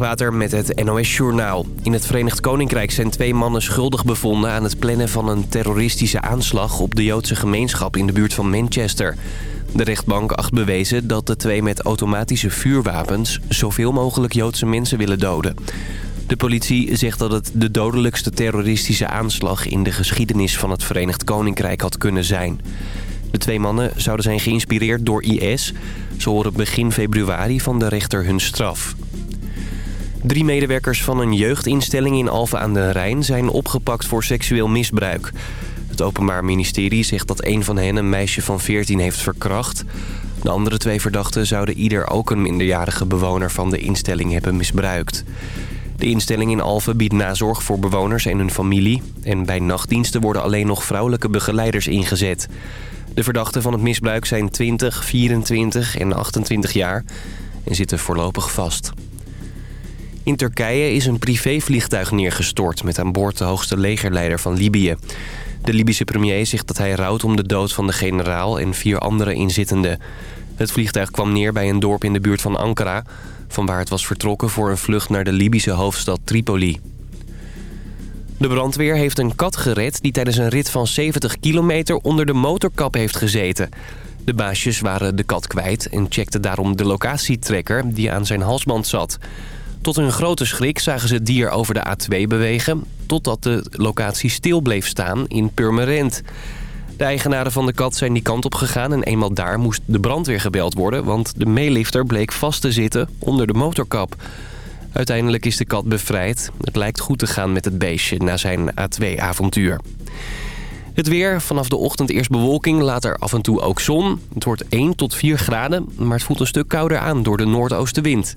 Water met het NOS-journaal. In het Verenigd Koninkrijk zijn twee mannen schuldig bevonden... aan het plannen van een terroristische aanslag op de Joodse gemeenschap... in de buurt van Manchester. De rechtbank acht bewezen dat de twee met automatische vuurwapens... zoveel mogelijk Joodse mensen willen doden. De politie zegt dat het de dodelijkste terroristische aanslag... in de geschiedenis van het Verenigd Koninkrijk had kunnen zijn. De twee mannen zouden zijn geïnspireerd door IS. Ze horen begin februari van de rechter hun straf. Drie medewerkers van een jeugdinstelling in Alphen aan den Rijn zijn opgepakt voor seksueel misbruik. Het Openbaar Ministerie zegt dat een van hen een meisje van 14 heeft verkracht. De andere twee verdachten zouden ieder ook een minderjarige bewoner van de instelling hebben misbruikt. De instelling in Alphen biedt nazorg voor bewoners en hun familie. En bij nachtdiensten worden alleen nog vrouwelijke begeleiders ingezet. De verdachten van het misbruik zijn 20, 24 en 28 jaar en zitten voorlopig vast. In Turkije is een privévliegtuig neergestort met aan boord de hoogste legerleider van Libië. De Libische premier zegt dat hij rouwt om de dood van de generaal en vier andere inzittenden. Het vliegtuig kwam neer bij een dorp in de buurt van Ankara... van waar het was vertrokken voor een vlucht naar de Libische hoofdstad Tripoli. De brandweer heeft een kat gered die tijdens een rit van 70 kilometer onder de motorkap heeft gezeten. De baasjes waren de kat kwijt en checkten daarom de locatietrekker die aan zijn halsband zat... Tot hun grote schrik zagen ze het dier over de A2 bewegen... totdat de locatie stil bleef staan in Purmerend. De eigenaren van de kat zijn die kant op gegaan... en eenmaal daar moest de brandweer gebeld worden... want de meelifter bleek vast te zitten onder de motorkap. Uiteindelijk is de kat bevrijd. Het lijkt goed te gaan met het beestje na zijn A2-avontuur. Het weer, vanaf de ochtend eerst bewolking, later af en toe ook zon. Het wordt 1 tot 4 graden, maar het voelt een stuk kouder aan door de noordoostenwind.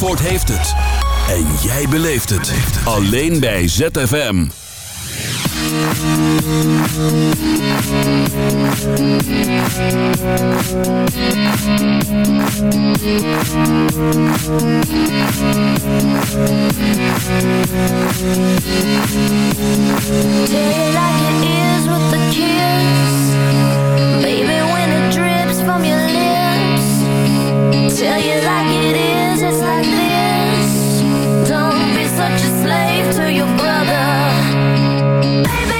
Zandvoort heeft het. En jij beleeft het. Alleen bij ZFM. Day is with the kiss Baby when it drips from your lips Such a slave to your brother. Baby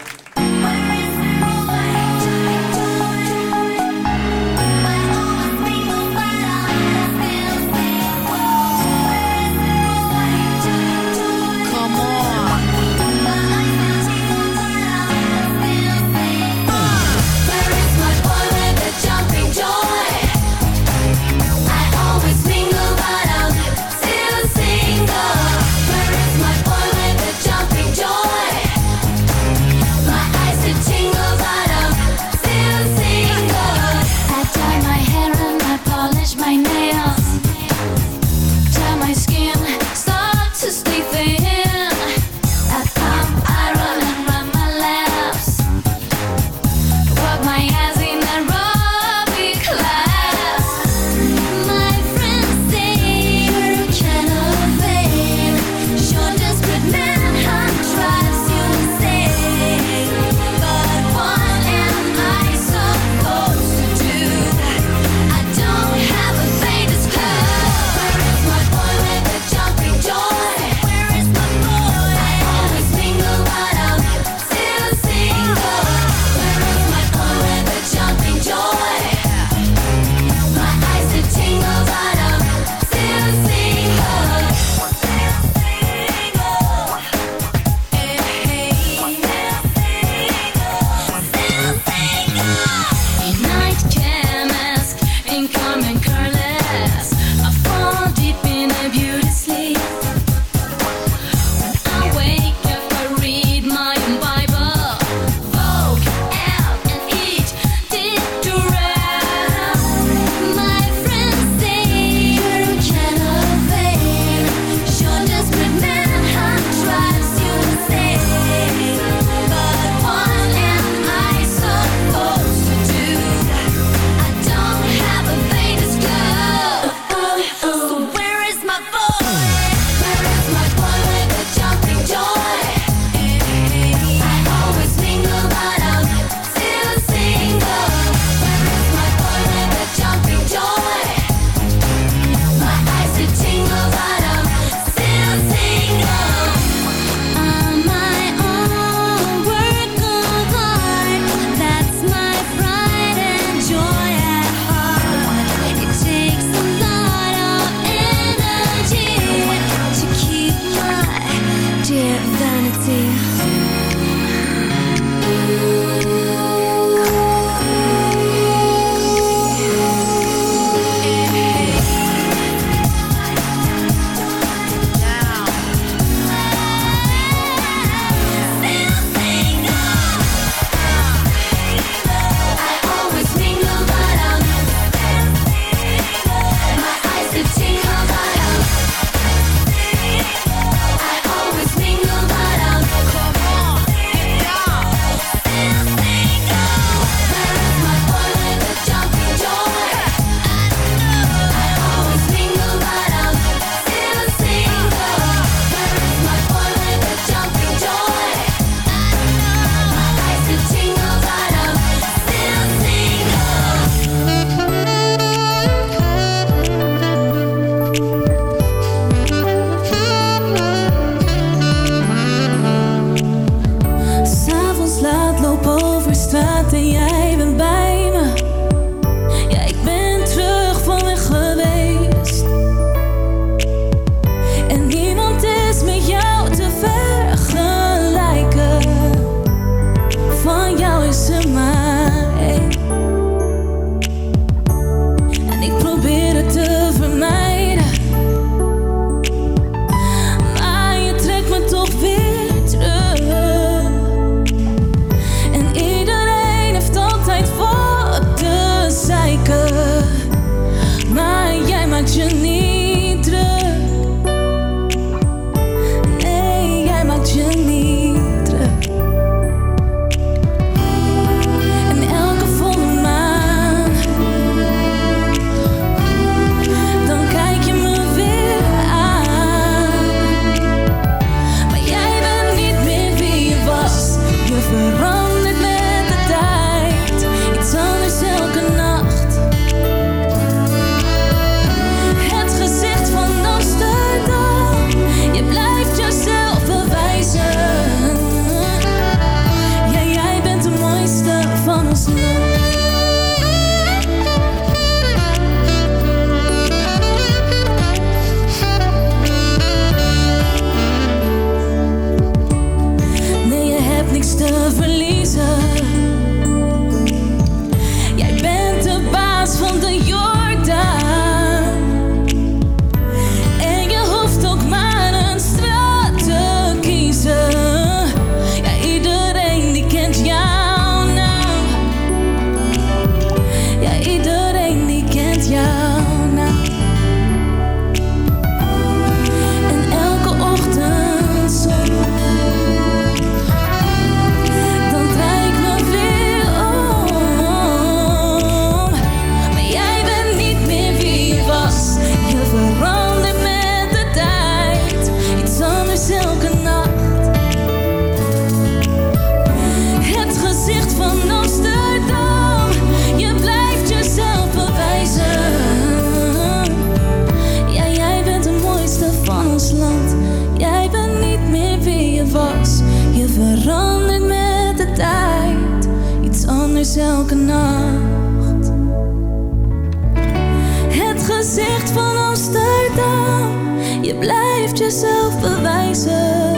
Zelf verwijzen,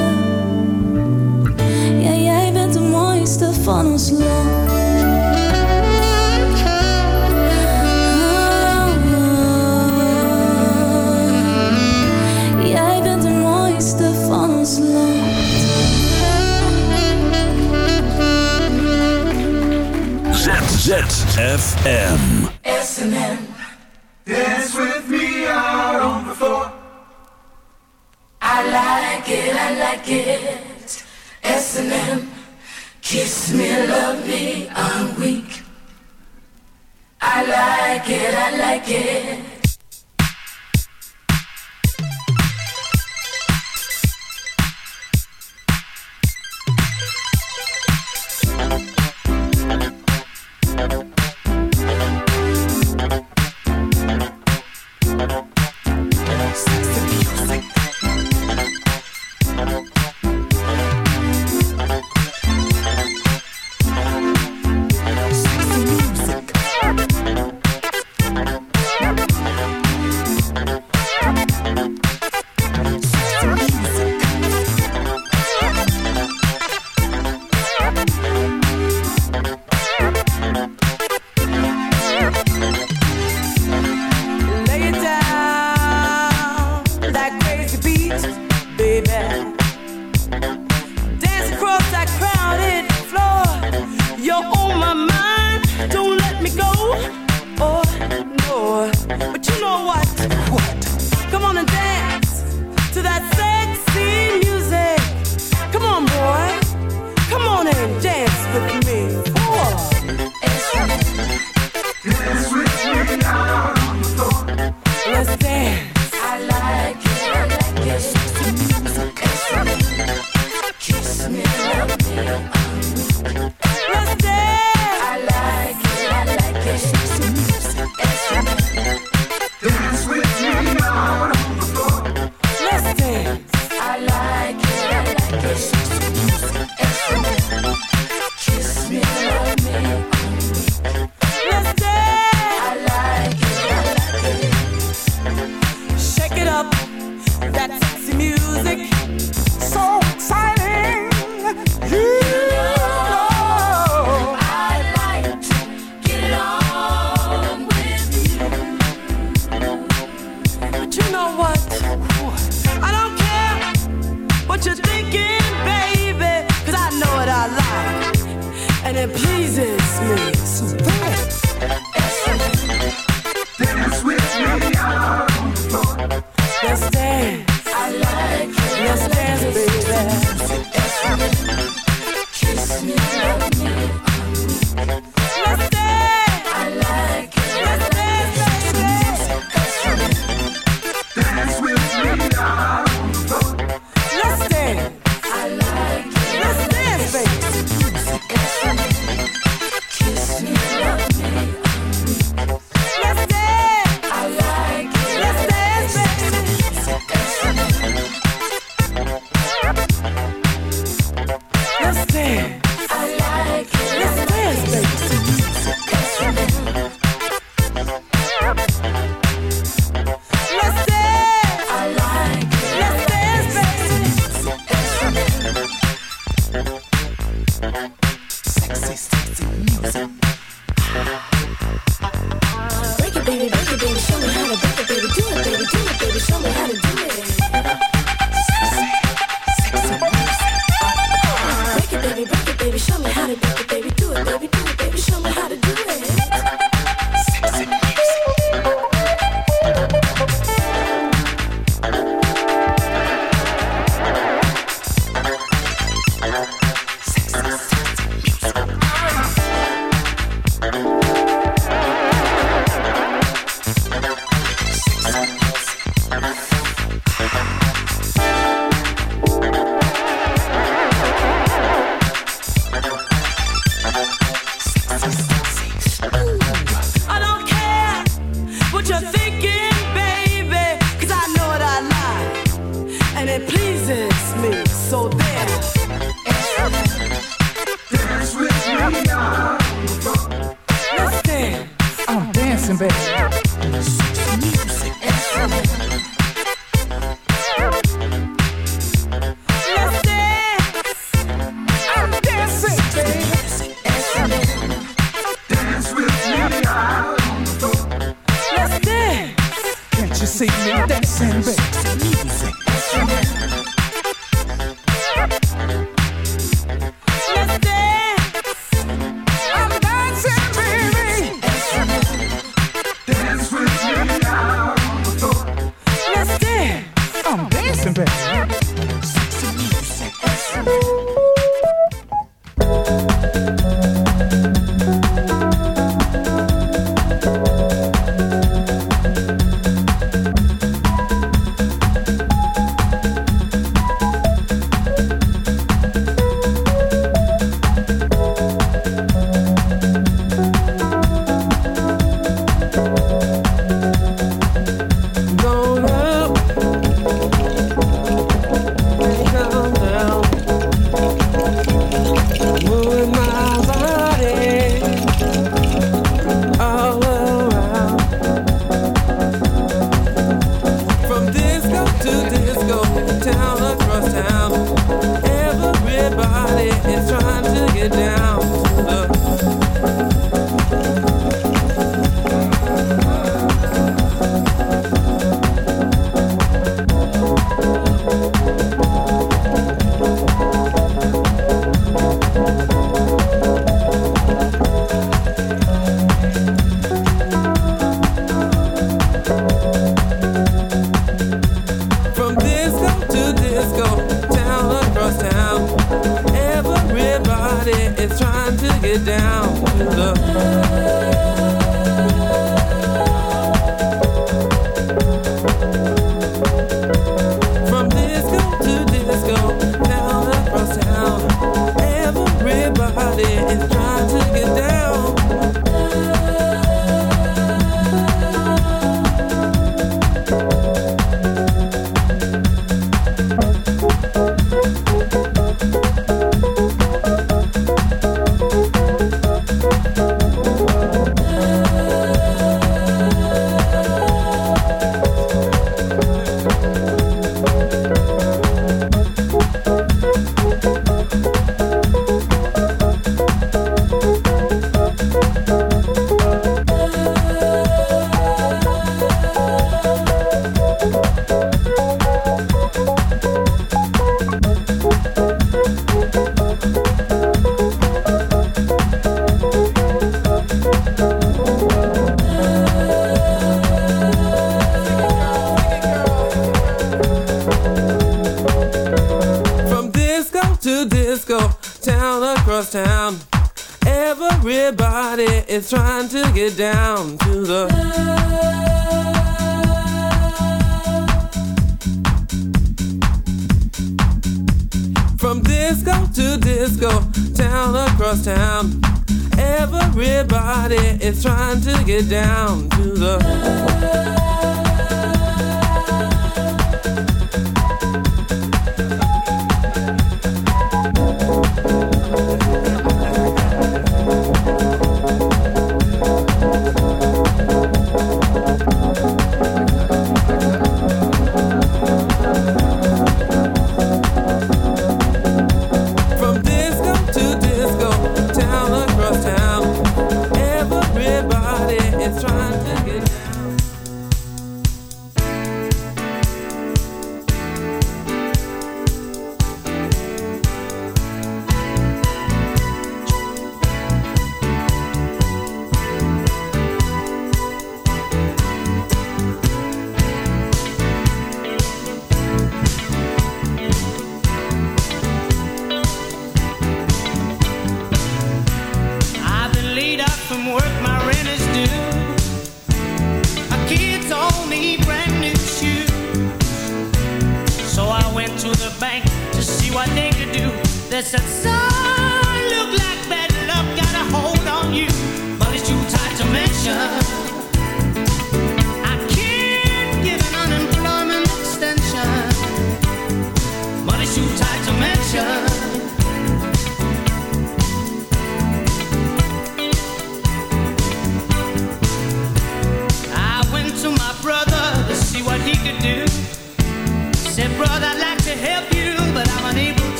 Ja, jij bent de mooiste van ons land. Oh. Jij bent de mooiste van ons land. ZFM. music. pleases me so fast. it pleases me. So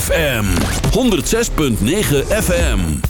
ZFM 106.9 FM.